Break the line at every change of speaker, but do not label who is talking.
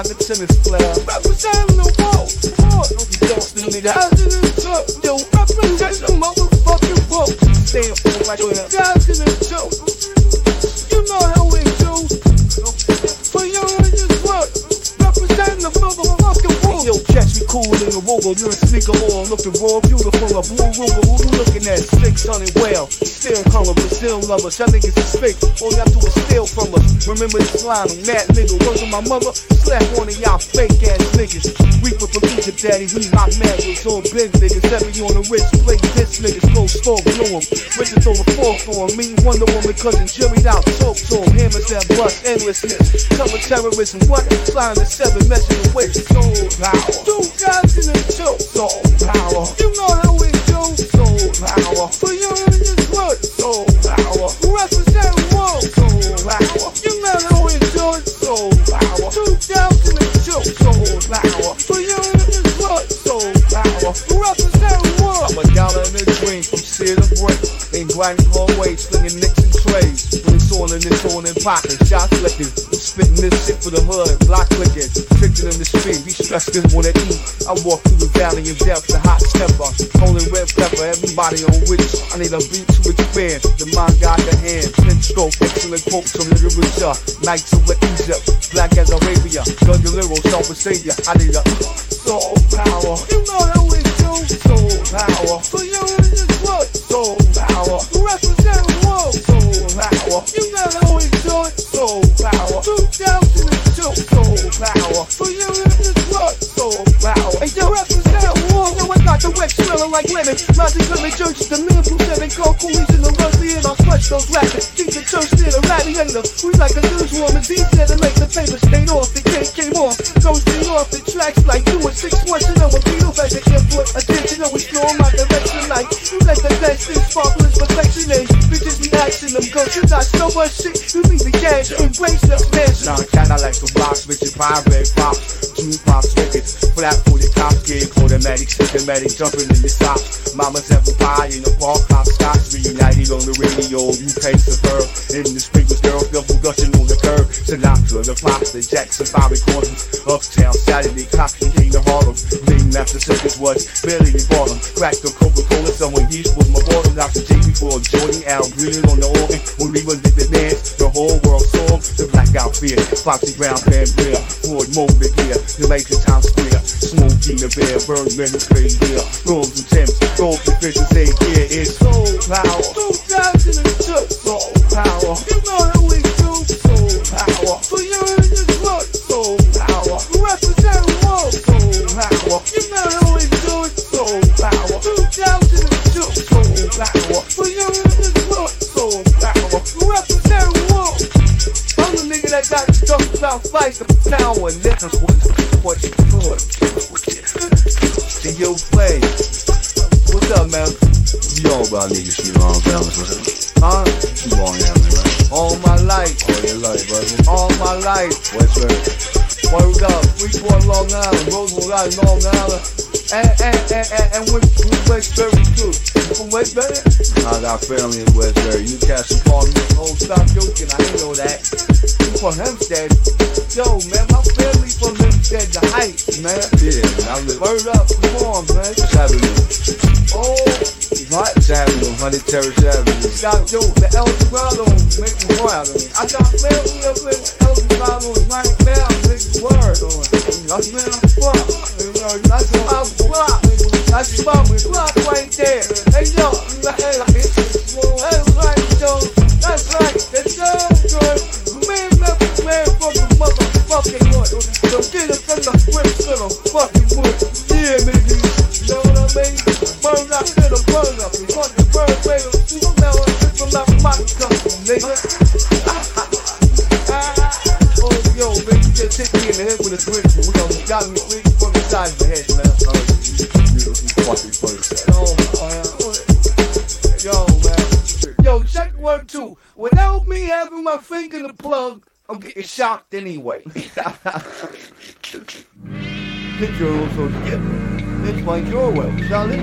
like a tennis player. Representing the world. You Boston nigga. Guys in the truck. Yo, represent the motherfucking world. Stay on like a guys in the truck. You know how we do. For you in this world. Representing the motherfucking world. Yo, catch me cool in the Ruger. You're a sneaker on. Looking raw, beautiful. A blue Ruger. Who you looking at? 600 well. Still color, but still lovers. Y'all niggas is fake. All y'all do is steal from us. Remember this line on that nigga. Word of my mother. Slap one of y'all fake ass niggas. Reaper from Egypt, daddy. We not mad. It's all big niggas. Every on the rich. Play this niggas. Go stalk, blew him. Richard throw a fork on me. Wonder Woman cousin jury out. Talk to him. Hammers that bust. Endlessness. Cover terrorism. What? Flying the seven. Measuring weight. Soul power. Two guys in the show. Soul power. You know how we do. Soul power. For you Grinding hallway, slinging nicks and trays. When it's on and it's on in pockets, shots flicking. Spitting this shit for the hood, block clicking. Tricking in the street, be stressed cause wanna eat. I walk through the valley of death, the hot temper. Holding red pepper, everybody on which I need a beat to expand. The mind got the hand, ten stroke, excellent quotes from literature. Knights of Egypt, black as Arabia. Gun Galero, self savior. I need a soul power. You know how And you represent the world. Yo, I got the wet smelling like lemon. Logic lemon churches, the lyrical seven call coolies in the rusty and I'll sweat those rappers. Keep the church near the radiator. We like a newswoman. These said to make the paper stayed off. The cake came off. Goes me off the tracks like two and six months. You know, a beetle back the input. Attention, always throw my direction like you let the best in sparklers perfection age. Bitches be asking them girls, you got so much shit. You need the cash, the
pirate fox? Two pop tickets, flat for the cop gig, automatic, systematic, jumping in the socks. Mama's apple pie in the park, hot scotch, reunited on the radio. You pay superb in the street with girls, double gushing on the curb. Sinatra, the Fox, the Jackson, five recordings. Uptown, Saturday, Cockney, King of Harlem. Name after circus was barely in bottom. Cracked the Coca-Cola, someone yeast was my bottom. Dr. J before Jordan, Al Green on the organ. When we was Foxy Brown, Pam Grier, Ford Motor Gear, Jamaica Town Square, Smokey the Bear, Birdman, Crazy Gear, Rooms and Temps, Gold the Fish and say, yeah, it's soul power.
2002,
Soul power,
you know how we do.
soul power,
For you in this world,
soul power,
represent world.
soul power,
You know how we do it.
soul power,
2002,
soul power,
for you in this world,
soul power.
represent world. I'm the nigga that got about fight the power. Listen what what you thought. See you play. What's up, man?
You all about niggas on fellas, what's up?
Huh?
You there, right?
All my life,
All your life, brother.
all my life.
Westbury.
Word up, Freeport, Long Island, Roosevelt Island, Long Island, and and and and, and Westbury too. You From Westbury?
I got family in Westbury. Newcastle Park.
Oh, stop joking, I know that. You from Hempstead? Yo, man, my family from Hempstead, the Heights, man.
Yeah, I live
Word up, come on, man.
Avenue.
Oh,
What? Avenue, 100 Terrace Avenue.
got yo, the El Dorado make me proud of me. I got family up in El Dorado right now, big word on it. That's man, I'm fuck. You know, that's my block. That's my block right there. Hey, yo, hey, hey, right, yo. That's right. That's so good. Man, man, man, fucking motherfucking wood. So get up in the shocked anyway. Picture also, yeah. It's like your way. Shall it?